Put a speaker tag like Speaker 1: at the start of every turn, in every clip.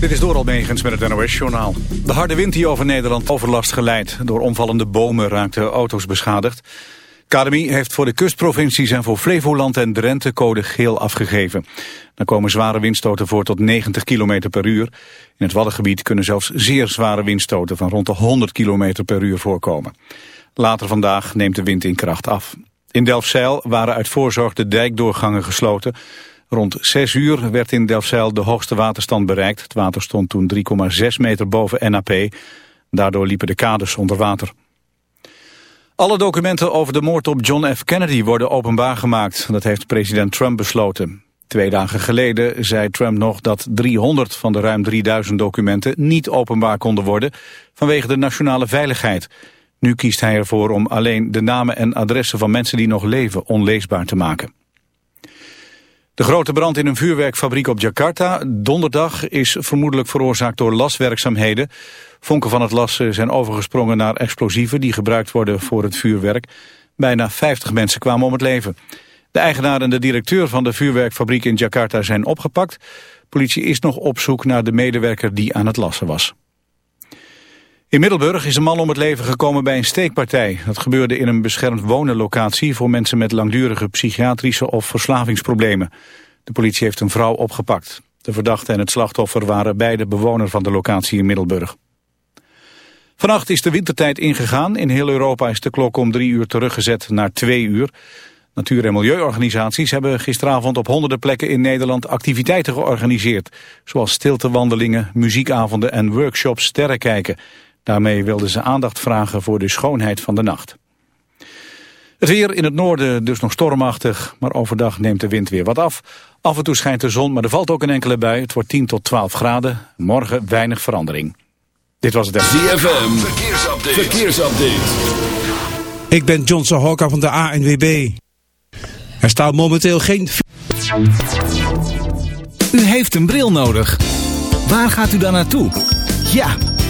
Speaker 1: Dit is Doral Megens met het NOS-journaal. De harde wind die over Nederland overlast geleid. Door omvallende bomen raakten auto's beschadigd. Academie heeft voor de kustprovincies en voor Flevoland en Drenthe code geel afgegeven. Dan komen zware windstoten voor tot 90 km per uur. In het Waddengebied kunnen zelfs zeer zware windstoten van rond de 100 km per uur voorkomen. Later vandaag neemt de wind in kracht af. In Delfzijl waren uit voorzorg de dijkdoorgangen gesloten. Rond 6 uur werd in Delfzijl de hoogste waterstand bereikt. Het water stond toen 3,6 meter boven NAP. Daardoor liepen de kades onder water. Alle documenten over de moord op John F. Kennedy worden openbaar gemaakt. Dat heeft president Trump besloten. Twee dagen geleden zei Trump nog dat 300 van de ruim 3000 documenten niet openbaar konden worden vanwege de nationale veiligheid. Nu kiest hij ervoor om alleen de namen en adressen van mensen die nog leven onleesbaar te maken. De grote brand in een vuurwerkfabriek op Jakarta donderdag is vermoedelijk veroorzaakt door laswerkzaamheden. Vonken van het las zijn overgesprongen naar explosieven die gebruikt worden voor het vuurwerk. Bijna 50 mensen kwamen om het leven. De eigenaar en de directeur van de vuurwerkfabriek in Jakarta zijn opgepakt. Politie is nog op zoek naar de medewerker die aan het lassen was. In Middelburg is een man om het leven gekomen bij een steekpartij. Dat gebeurde in een beschermd wonenlocatie voor mensen met langdurige psychiatrische of verslavingsproblemen. De politie heeft een vrouw opgepakt. De verdachte en het slachtoffer waren beide bewoner van de locatie in Middelburg. Vannacht is de wintertijd ingegaan. In heel Europa is de klok om drie uur teruggezet naar twee uur. Natuur- en milieuorganisaties hebben gisteravond op honderden plekken in Nederland activiteiten georganiseerd. Zoals stiltewandelingen, muziekavonden en workshops sterrenkijken. Daarmee wilden ze aandacht vragen voor de schoonheid van de nacht. Het weer in het noorden dus nog stormachtig, maar overdag neemt de wind weer wat af. Af en toe schijnt de zon, maar er valt ook een enkele bui. Het wordt 10 tot 12 graden. Morgen weinig verandering. Dit was het
Speaker 2: ZFM, verkeersupdate. verkeersupdate.
Speaker 3: Ik ben John Sahoka van de ANWB. Er staat momenteel geen...
Speaker 4: U heeft een bril nodig. Waar gaat u dan naartoe? Ja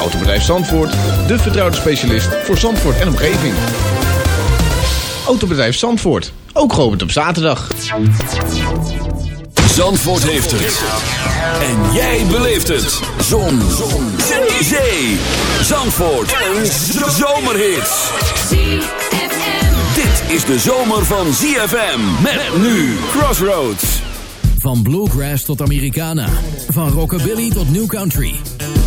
Speaker 5: Autobedrijf Zandvoort, de vertrouwde specialist voor Zandvoort en omgeving. Autobedrijf Zandvoort, ook geopend op zaterdag.
Speaker 2: Zandvoort heeft het. En jij beleeft het. Zon. Zon. Zee. Zee. Zandvoort. Een zomerhit. Dit is de zomer van ZFM. Met nu Crossroads.
Speaker 6: Van bluegrass tot Americana. Van rockabilly tot new country.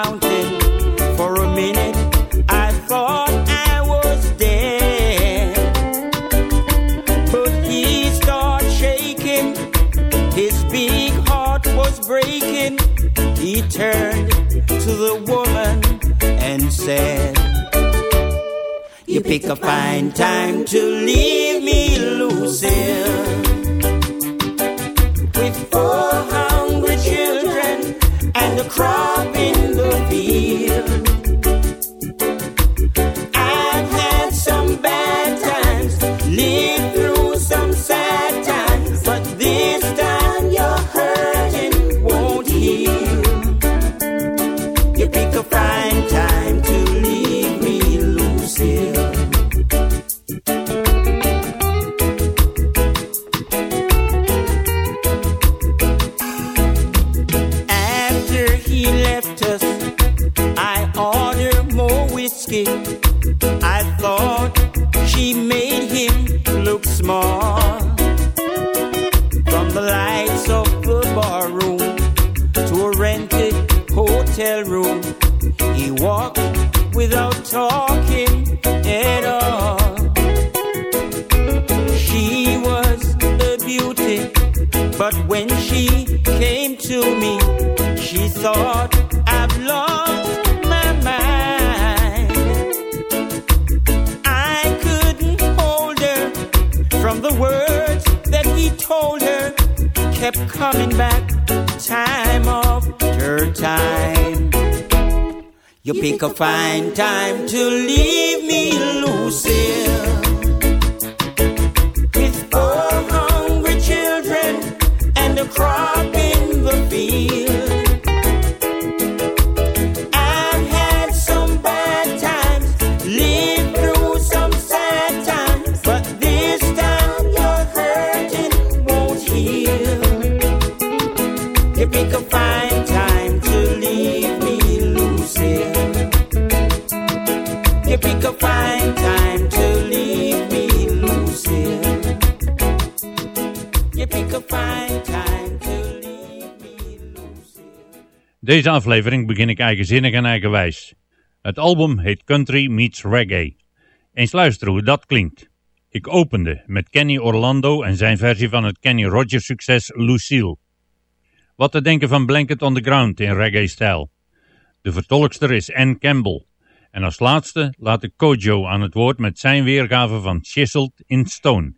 Speaker 7: Mountain. For a minute, I thought I was dead. But he started shaking, his big heart was breaking. He turned to the woman and said, You pick a fine time to leave me, Lucille. With four hungry children and a crop pick a fine time to leave me, Lucille.
Speaker 8: Deze aflevering begin ik eigenzinnig en eigenwijs. Het album heet Country Meets Reggae. Eens luisteren hoe dat klinkt. Ik opende met Kenny Orlando en zijn versie van het Kenny Rogers succes Lucille. Wat te denken van Blanket on the Ground in reggae-stijl. De vertolkster is Ann Campbell. En als laatste laat ik Kojo aan het woord met zijn weergave van Chiseled in Stone.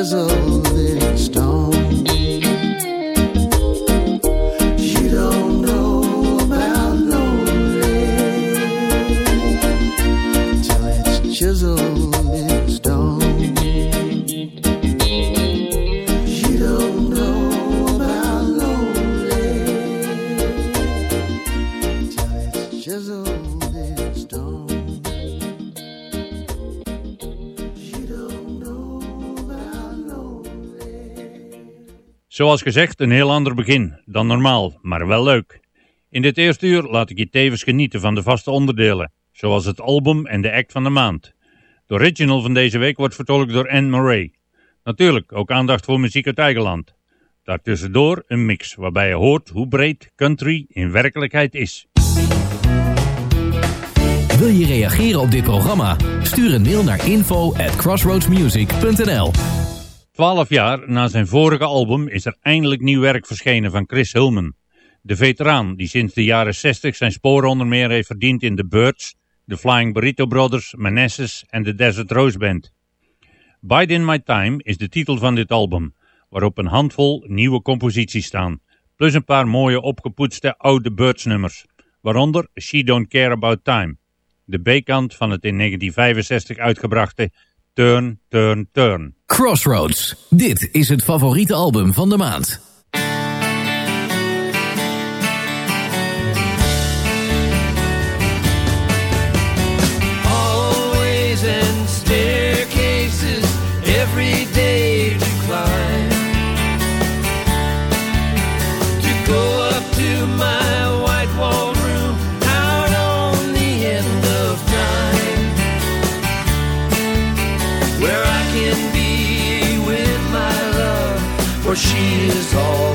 Speaker 9: It's
Speaker 8: Zoals gezegd, een heel ander begin dan normaal, maar wel leuk. In dit eerste uur laat ik je tevens genieten van de vaste onderdelen, zoals het album en de act van de maand. De original van deze week wordt vertolkt door Anne Murray. Natuurlijk ook aandacht voor muziek uit eigen land. Daartussendoor een mix waarbij je hoort hoe breed country in werkelijkheid is.
Speaker 6: Wil je reageren op dit programma? Stuur een mail naar info at crossroadsmusic.nl
Speaker 8: Twaalf jaar na zijn vorige album is er eindelijk nieuw werk verschenen van Chris Hillman. De veteraan die sinds de jaren 60 zijn sporen onder meer heeft verdiend in The Birds, The Flying Burrito Brothers, Manassas en de Desert Rose Band. Bide in My Time is de titel van dit album, waarop een handvol nieuwe composities staan, plus een paar mooie opgepoetste oude Birds nummers, waaronder She Don't Care About Time, de B-kant van het in 1965 uitgebrachte Turn, Turn, Turn.
Speaker 6: Crossroads. Dit is het favoriete album van de maand.
Speaker 10: Always in staircases every day for she is all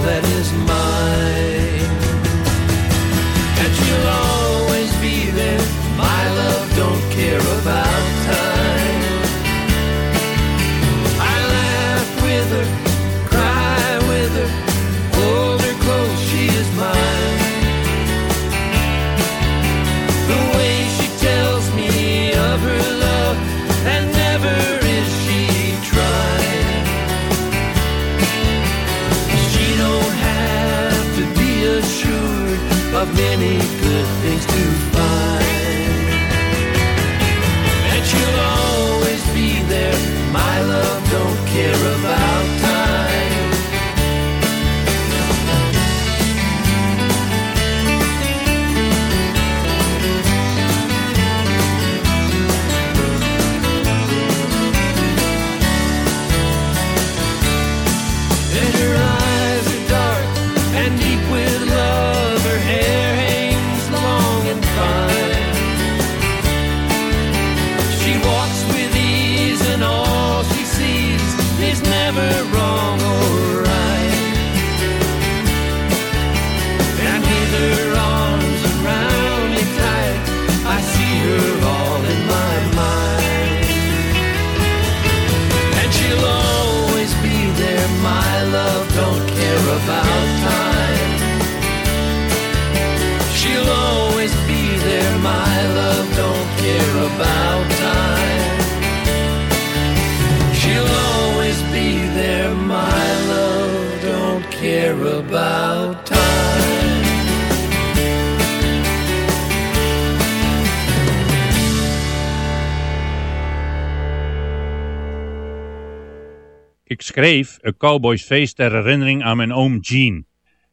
Speaker 11: Ik schreef een cowboysfeest ter herinnering aan mijn oom Gene.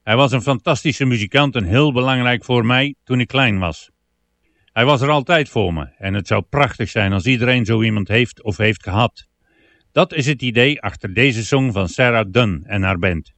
Speaker 11: Hij was een fantastische muzikant en heel belangrijk voor mij toen ik klein was. Hij was er altijd voor me en het zou prachtig zijn als iedereen zo iemand heeft of heeft gehad. Dat is het idee achter deze song van Sarah Dunn en haar band.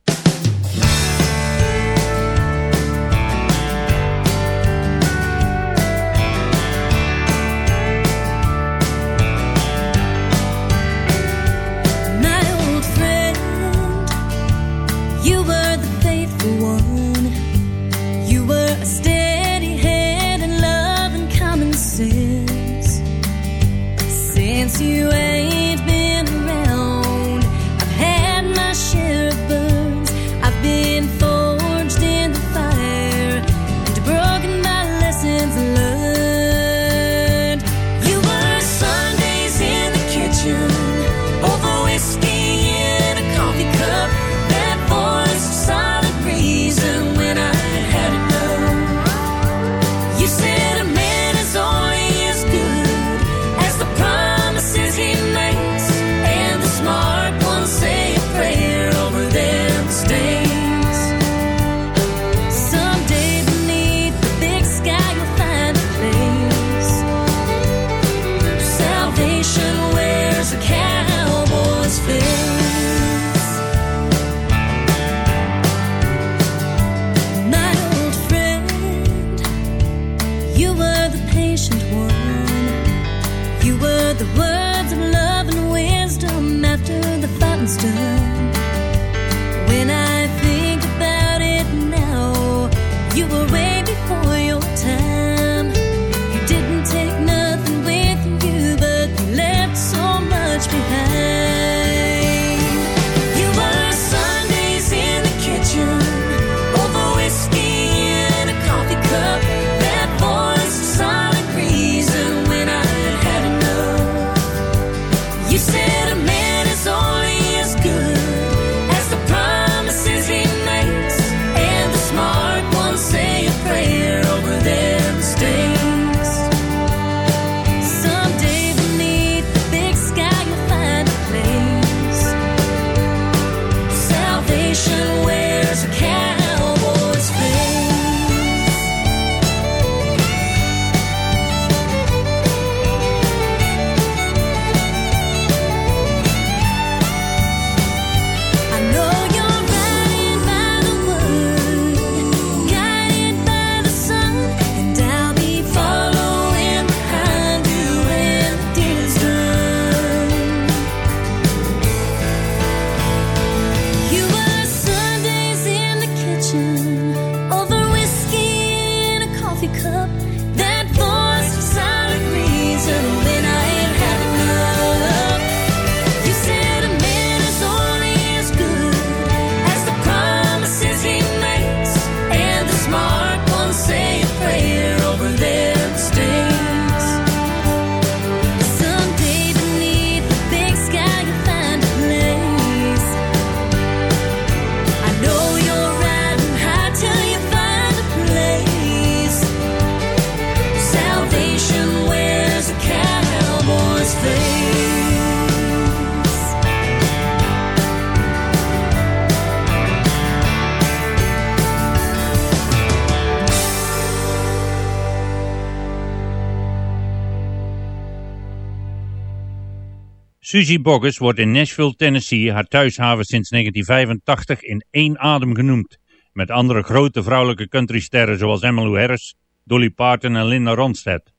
Speaker 11: Suzy Boggess wordt in Nashville, Tennessee, haar thuishaven sinds 1985 in één adem genoemd. Met andere grote vrouwelijke countrysterren zoals Emmylou Harris, Dolly Parton en Linda Ronstadt.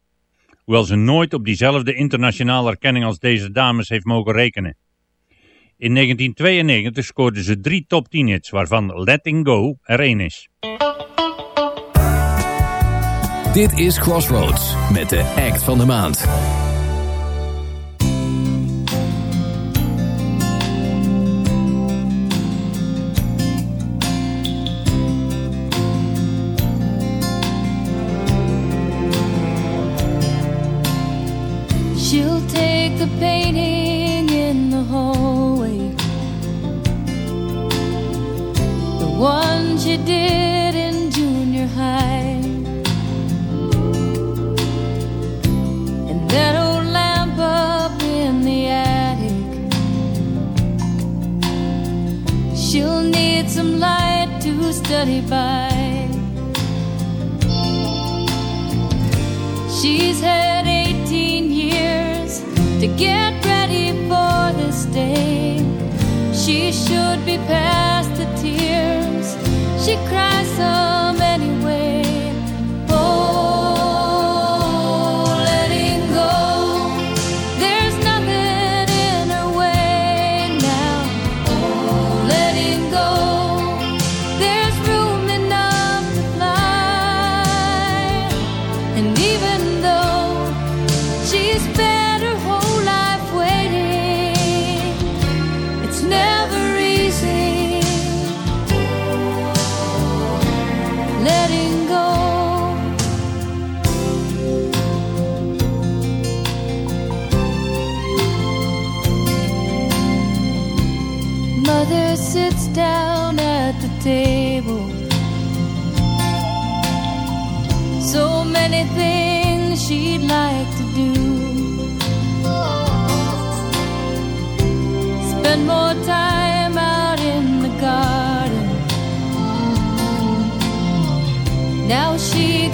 Speaker 11: Hoewel ze nooit op diezelfde internationale erkenning als deze dames heeft mogen rekenen. In 1992 scoorde ze drie top 10 hits, waarvan Letting Go er één is.
Speaker 6: Dit is Crossroads met de act van de maand.
Speaker 12: she did in junior high. And that old lamp up in the attic.
Speaker 11: She'll need some light to study by. She's had 18 years to get ready for this day. She should be past the tears she cries so much.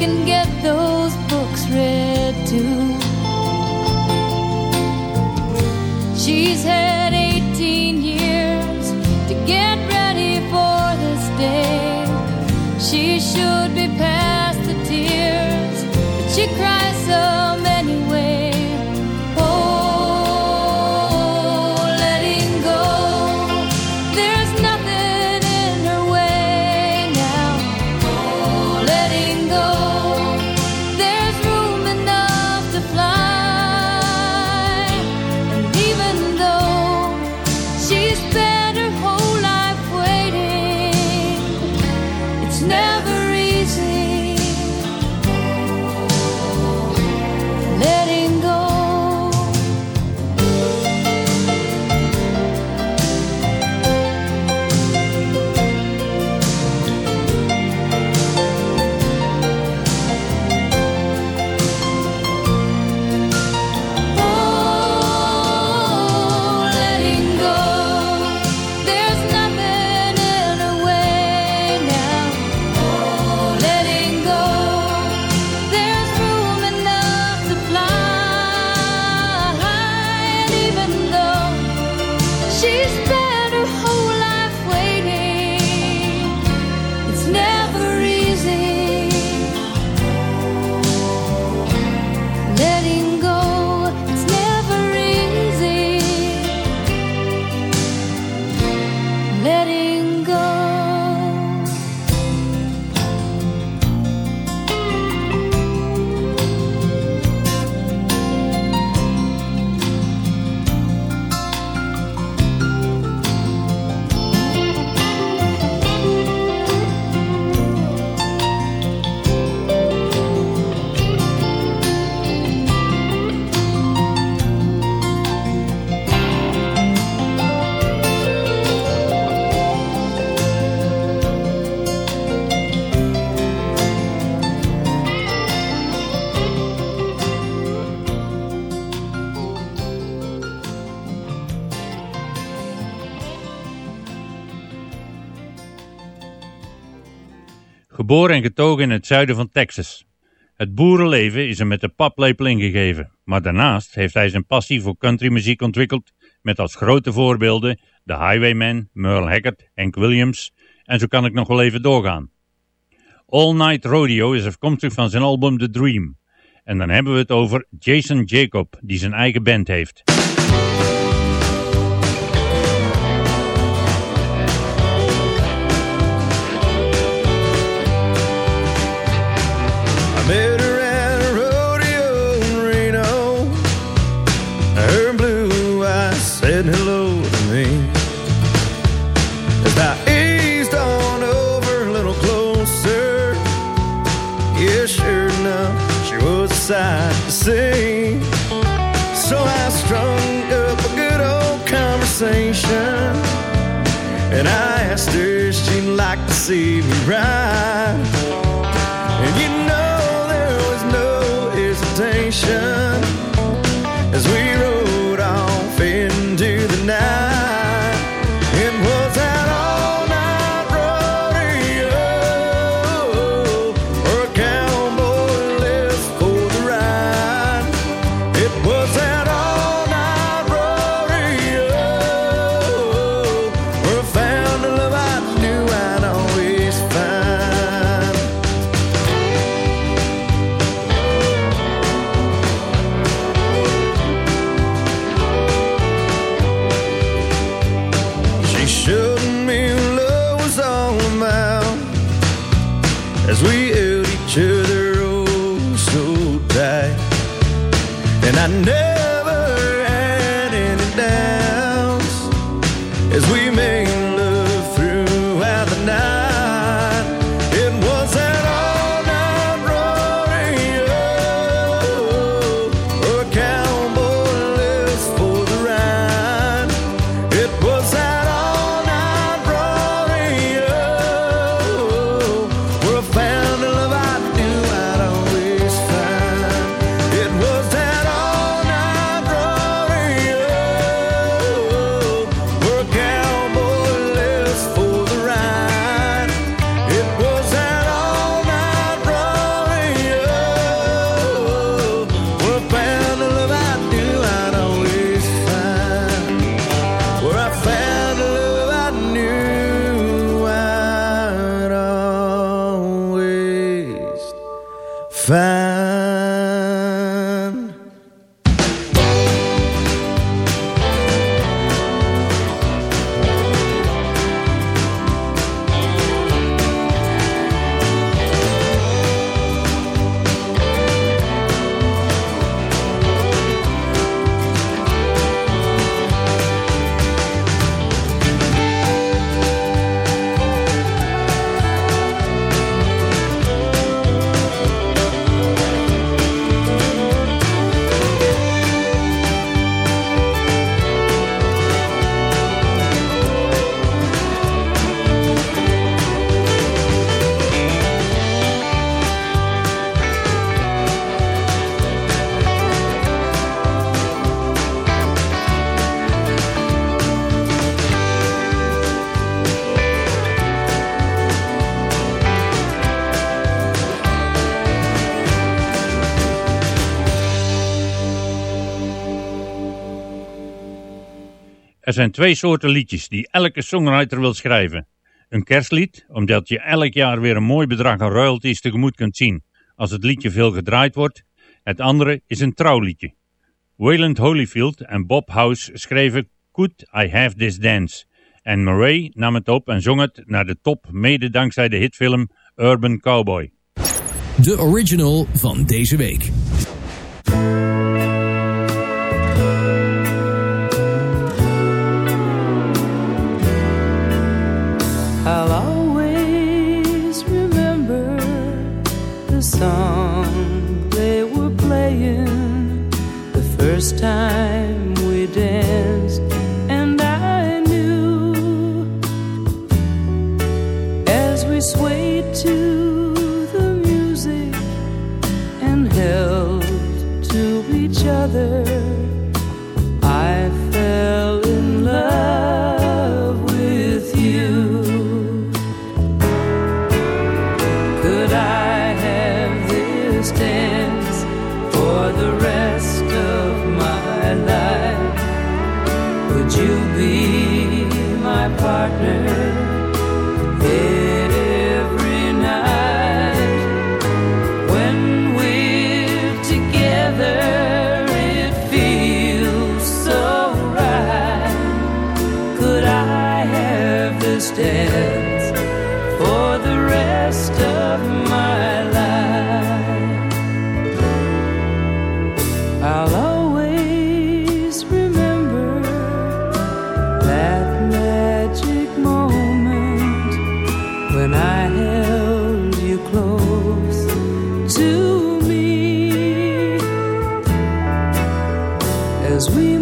Speaker 11: can get those
Speaker 8: geboren en getogen in het zuiden van Texas. Het boerenleven is hem met de paplepel ingegeven. Maar daarnaast heeft hij zijn passie voor countrymuziek ontwikkeld met als grote voorbeelden de Highwaymen, Merle Haggard, Hank Williams en zo kan ik nog wel even doorgaan. All Night Rodeo is afkomstig van zijn album The Dream. En dan hebben we het over Jason Jacob, die zijn eigen band heeft.
Speaker 10: see me ride.
Speaker 8: Er zijn twee soorten liedjes die elke songwriter wil schrijven. Een kerstlied, omdat je elk jaar weer een mooi bedrag aan royalties tegemoet kunt zien als het liedje veel gedraaid wordt. Het andere is een trouwliedje. Wayland Holyfield en Bob House schreven Could I Have This Dance? En Murray nam het op en zong het naar de top mede dankzij de hitfilm Urban Cowboy.
Speaker 6: De original van deze week.
Speaker 10: first time. Cause we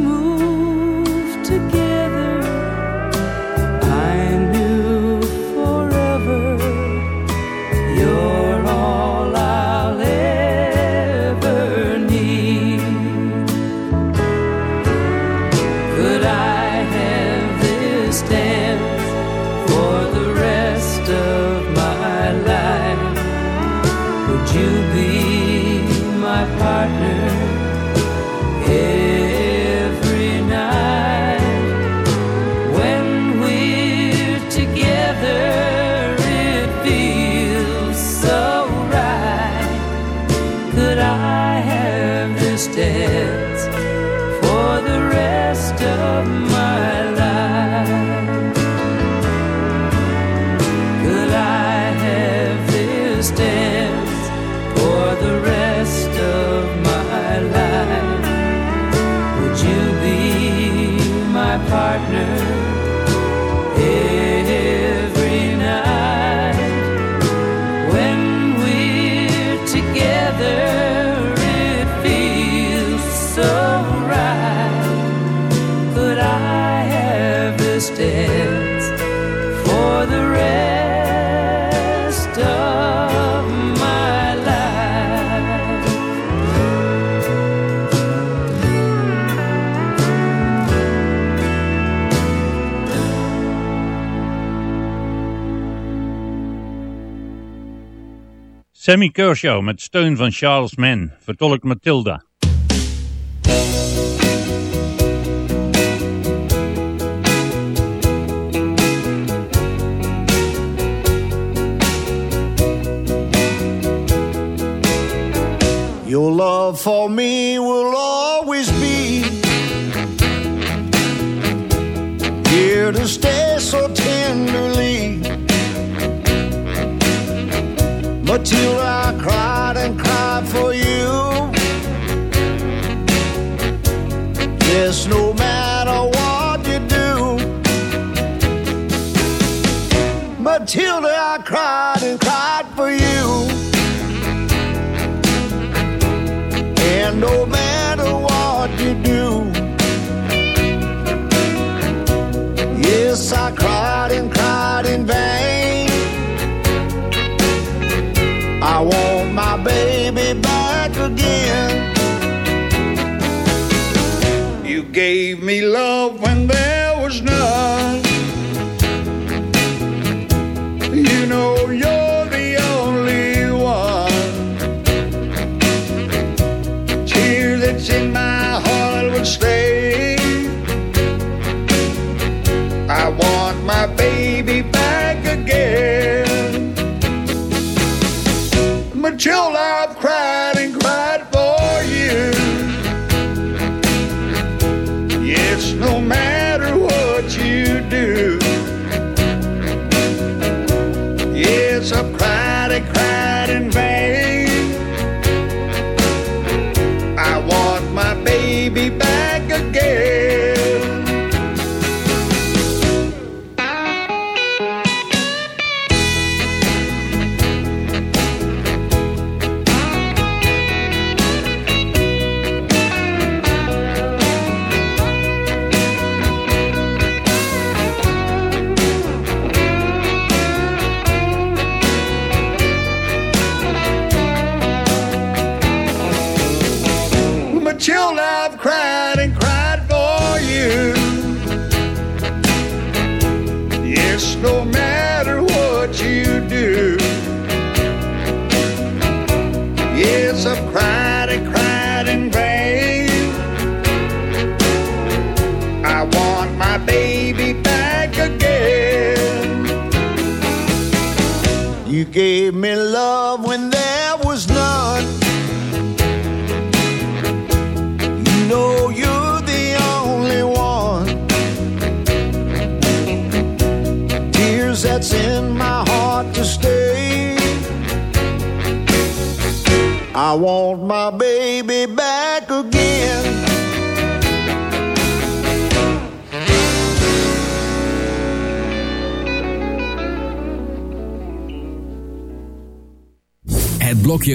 Speaker 8: Sammy Kershaw met steun van Charles Mann vertolkt Matilda.
Speaker 13: Your love for me will always be here to stay so tenderly. Matilda, Matilda, I cried and cried for you. And no matter what you do, yes, I cried and cried in vain. I want my baby back again. You gave me love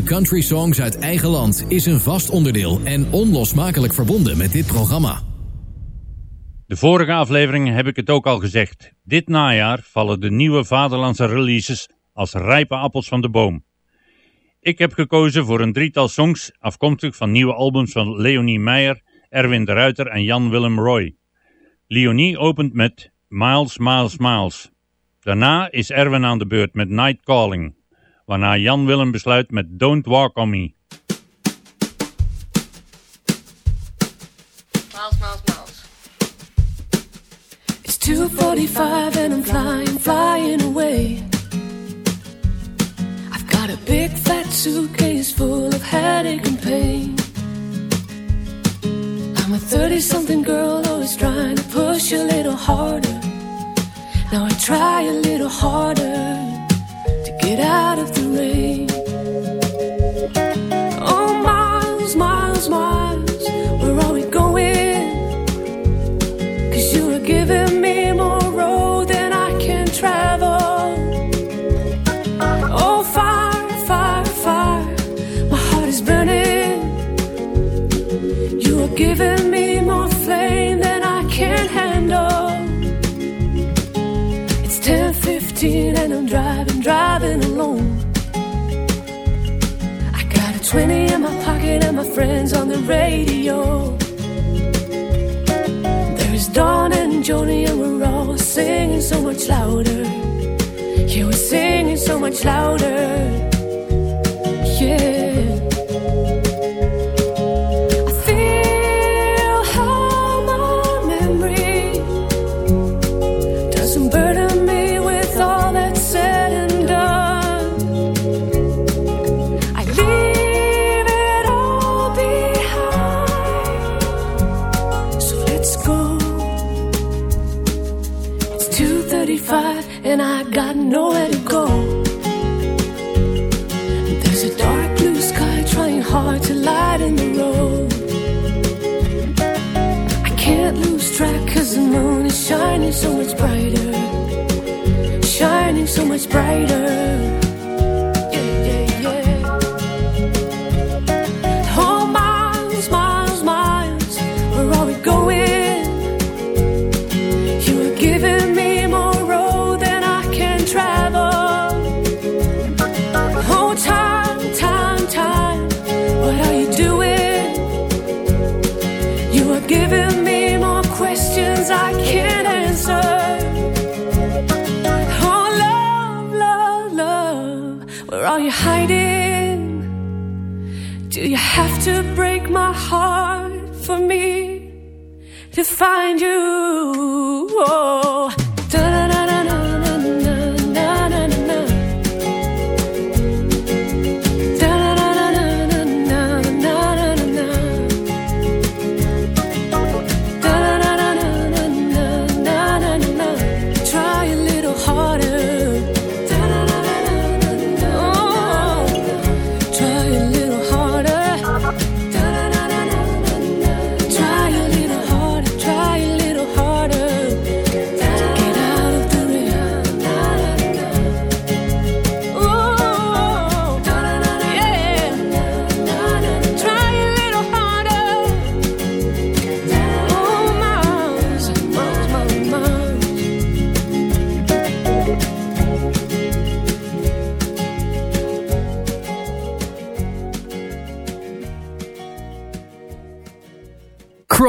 Speaker 6: Country songs uit eigen land is een vast onderdeel en onlosmakelijk verbonden met dit programma.
Speaker 8: De vorige aflevering heb ik het ook al gezegd. Dit najaar vallen de nieuwe vaderlandse releases als rijpe appels van de boom. Ik heb gekozen voor een drietal songs afkomstig van nieuwe albums van Leonie Meijer, Erwin de Ruiter en Jan Willem Roy. Leonie opent met Miles, Miles, Miles. Daarna is Erwin aan de beurt met Night Calling, waarna Jan Willem besluit met Don't Walk On Me.
Speaker 11: Miles, miles, miles. It's 2.45 and I'm flying, flying away. I've got a big fat suitcase full of headache and pain. I'm a 30-something girl always trying to push a little harder. Now I try a little harder to get out of Oh, miles, miles, miles, where are we you are giving
Speaker 14: me more road than I can travel. Oh, fire, fire, fire, my heart is burning. You are giving me more flame than I can handle. It's 10:15 and I'm driving, driving alone. I 20 in my pocket and my friends on the radio. There's Dawn and Joni and we're all singing so much louder. Yeah, we're singing so much louder. Brighter. Find you?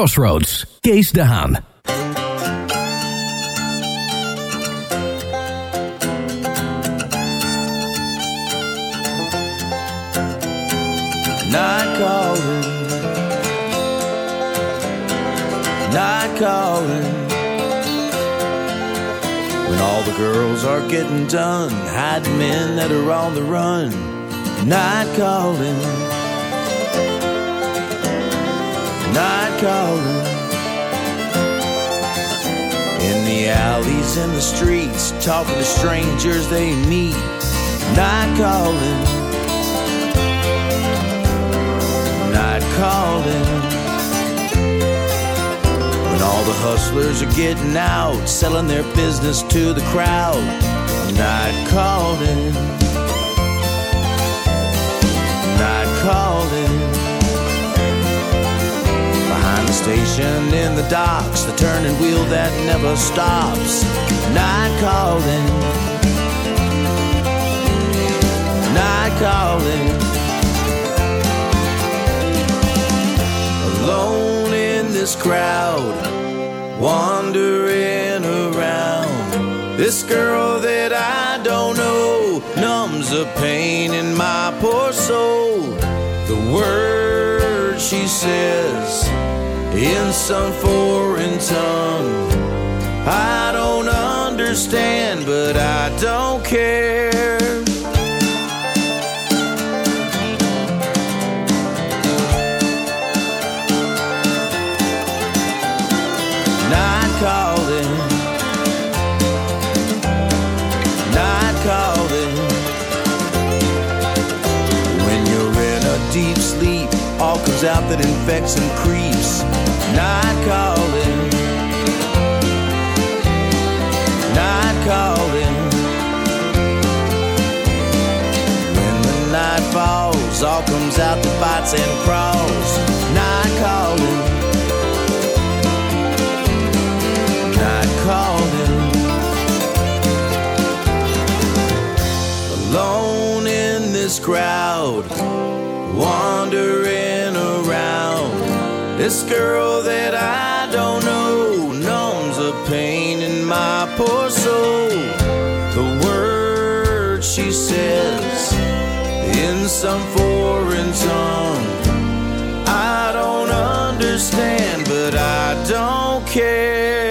Speaker 6: Crossroads, Kees de Haan.
Speaker 15: Calling, night calling. When all the girls are getting done, hiding men that are on the run. Night calling, night calling. In the alleys, and the streets, talking to strangers they meet. Night calling. night calling. When all the hustlers are getting out, selling their business to the crowd. Night calling. Night calling. Station in the docks, the turning wheel that never stops. Night calling. Night calling. alone in this crowd, wandering around. This girl that I don't know numbs the pain in my poor soul. The words she says in some foreign tongue. I don't understand, but I don't care. Night calling. Night calling. When you're in a deep sleep, all comes out that infects and creeps. Night calling. Night calling. When the night falls, all comes out and crawls. Night calling. Night calling. Alone in this crowd, wandering this girl that I don't know numbs the pain in my poor soul. The words she says in some foreign tongue. I don't understand, but I don't care.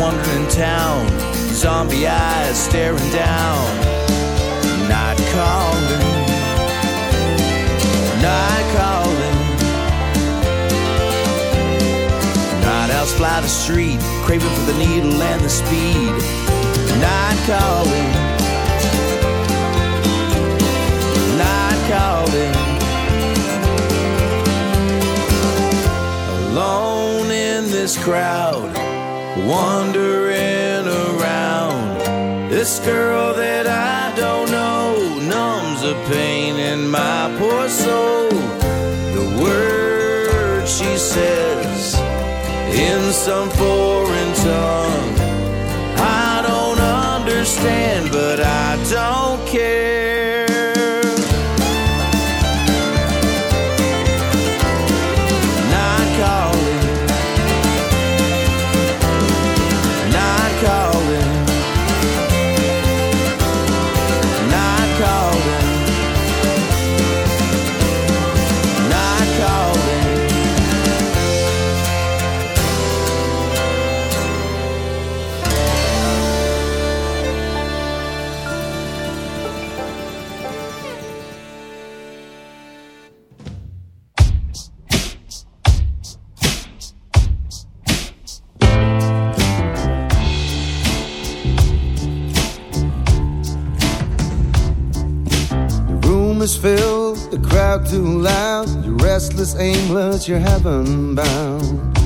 Speaker 15: Wandering town, zombie eyes staring down. Night calling, night calling. Night owls fly the street, craving for the needle and the speed. Night calling. night calling. Alone in this crowd, wandering around. This girl that I don't know numbs the pain in my poor soul. The words she says in some foreign tongue. I don't understand, but I don't care.
Speaker 16: Restless, aimless, you're heaven bound.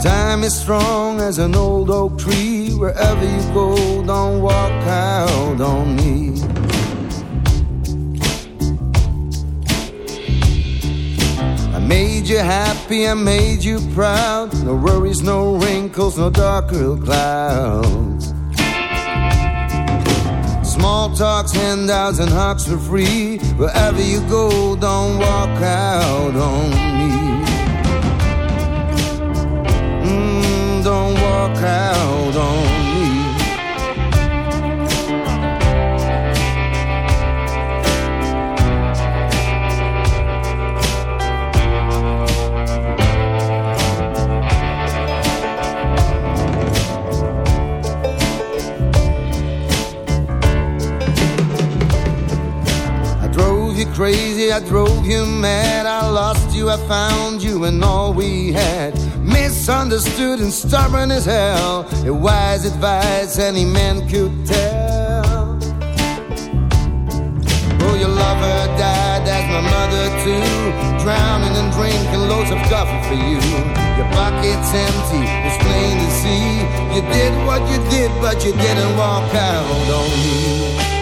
Speaker 16: Time is strong as an old oak tree. Wherever you go, don't walk out on me. I made you happy, I made you proud. No worries, no wrinkles, no darker clouds. Small talks, handouts, and hugs for free. Wherever you go, don't walk out on me. Mm, don't walk out I drove you mad. I lost you, I found you, and all we had. Misunderstood and stubborn as hell. A wise advice any man could tell. Oh, your lover died, that's my mother too. Drowning and drinking loads of coffee for you. Your pocket's empty, it's plain to see. You did what you did, but you didn't walk out on me.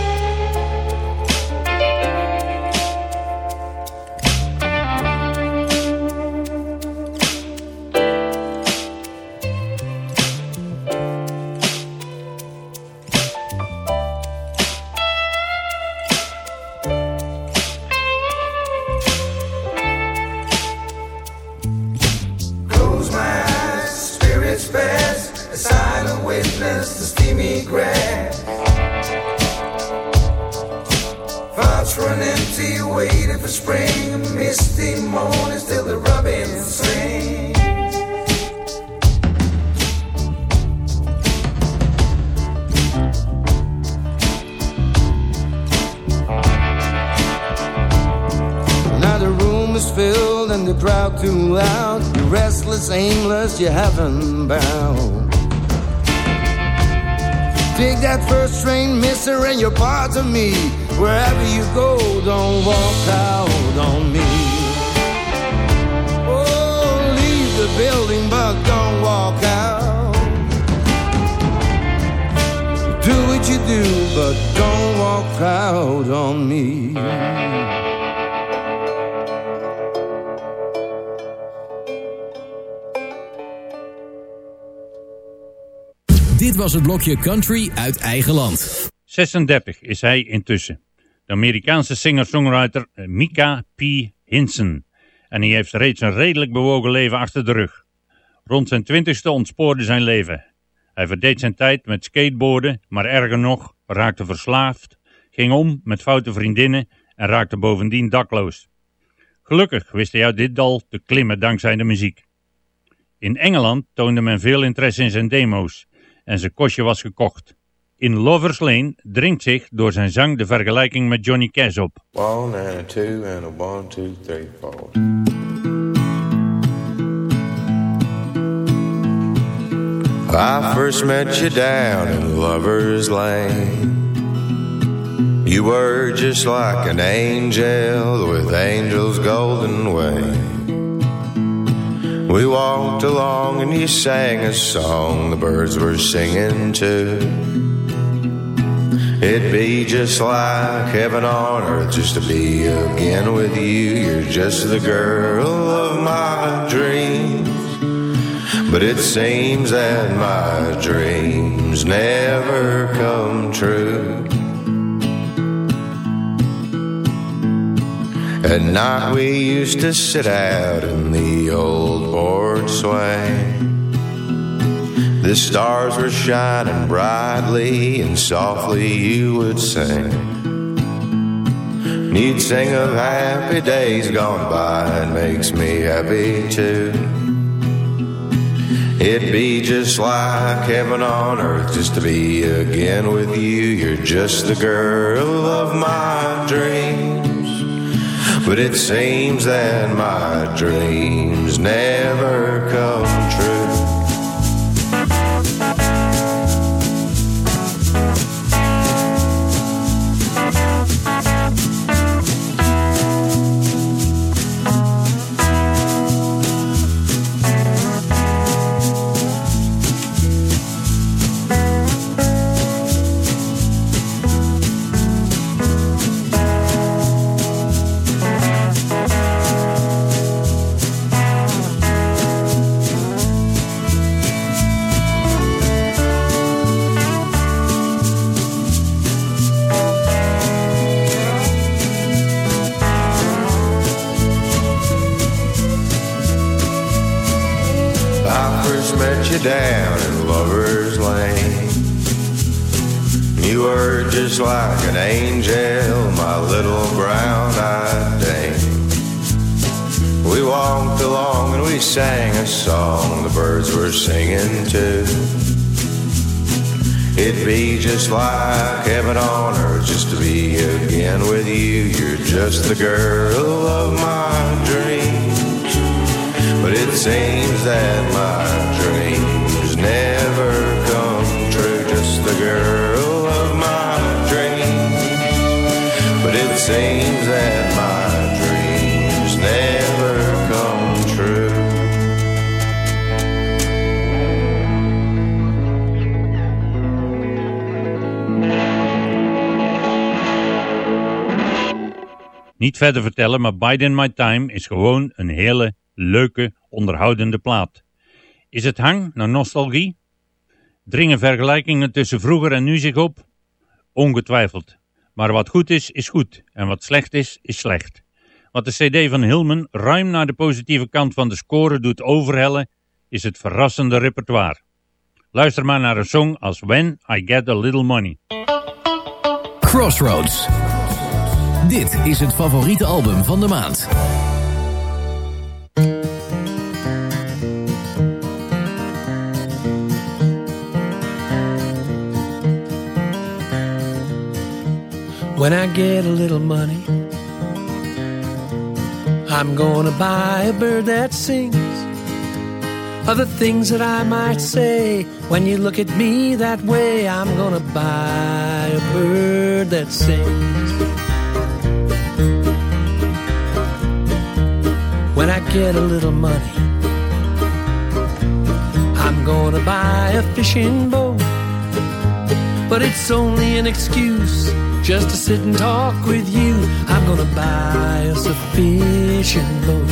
Speaker 16: Out on me.
Speaker 6: Dit was het blokje Country uit eigen land.
Speaker 8: 36 is hij intussen. De Amerikaanse singer-songwriter Mika P. Hinson. En hij heeft reeds een redelijk bewogen leven achter de rug. Rond zijn twintigste ontspoorde zijn leven. Hij verdeed zijn tijd met skateboarden, maar erger nog, raakte verslaafd, ging om met foute vriendinnen en raakte bovendien dakloos. Gelukkig wist hij uit dit dal te klimmen dankzij de muziek. In Engeland toonde men veel interesse in zijn demo's en zijn kostje was gekocht. In Lover's Lane dringt zich door zijn zang de vergelijking met Johnny Cash op.
Speaker 17: One and a two and a one, two, four. I first met you down in Lover's Lane. You were just like an angel with angel's golden wings. We walked along and you sang a song the birds were singing too. It'd be just like heaven on earth just to be again with you. You're just the girl of my dreams. But it seems that my dreams never come true. At night we used to sit out in the old board swing. The stars were shining brightly and softly you would sing. You'd sing of happy days gone by, and makes me happy too. It'd be just like heaven on earth just to be again with you. You're just the girl of my dreams. But it seems that my dreams never come true. Were singing too. It'd be just like heaven on earth just to be again with you. You're just the girl of my dreams. But it seems that my dreams never come true. Just the girl of my dreams. But it seems
Speaker 8: Niet verder vertellen, maar Bide in My Time is gewoon een hele leuke, onderhoudende plaat. Is het hang naar nostalgie? Dringen vergelijkingen tussen vroeger en nu zich op? Ongetwijfeld. Maar wat goed is, is goed. En wat slecht is, is slecht. Wat de cd van Hillman ruim naar de positieve kant van de score doet overhellen, is het verrassende repertoire. Luister maar naar een song als When I Get a Little Money.
Speaker 6: Crossroads. Dit is het favoriete album van de maand.
Speaker 10: When I get a little money, I'm gonna buy a bird that sings. Other things that I might say when you look at me that way. I'm gonna buy a bird that sings. When I get a little money, I'm gonna buy a fishing boat. But it's only an excuse just to sit and talk with you. I'm gonna buy us a fishing boat.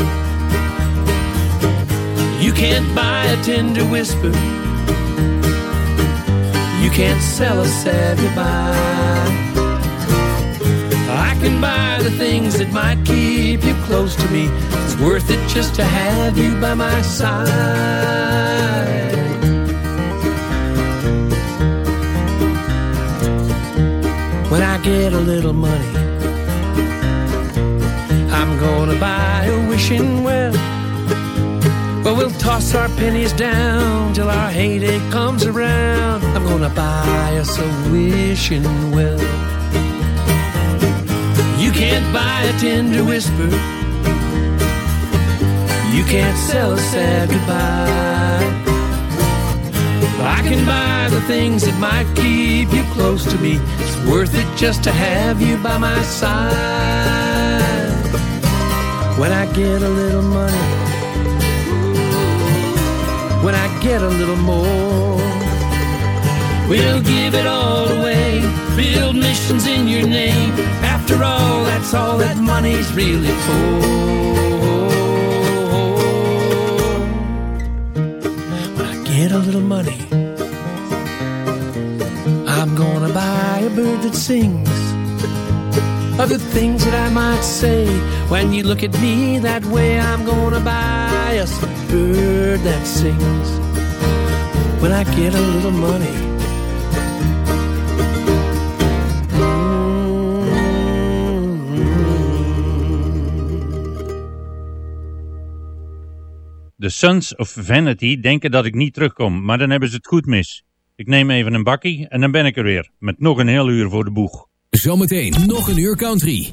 Speaker 10: You can't buy a tender whisper. You can't sell a sad goodbye. Can buy the things that might keep you close to me. It's worth it just to have you by my side. When I get a little money, I'm gonna buy a wishing well. But we'll toss our pennies down till our heyday comes around. I'm gonna buy us a wishing well. Can't buy a tender whisper. You can't sell a sad goodbye. I can buy the things that might keep you close to me. It's worth it just to have you by my side. When I get a little money, when I get a little more, we'll give it all away. Build missions in your name. After all, that's all that money's really for. When I get a little money, I'm gonna buy a bird that sings. Other things that I might say when you look at me that way, I'm gonna buy a bird that sings. When I get a little money.
Speaker 8: De Sons of Vanity denken dat ik niet terugkom, maar dan hebben ze het goed mis. Ik neem even een bakkie en dan ben ik er weer, met nog een heel uur voor de boeg.
Speaker 11: Zometeen nog een uur country.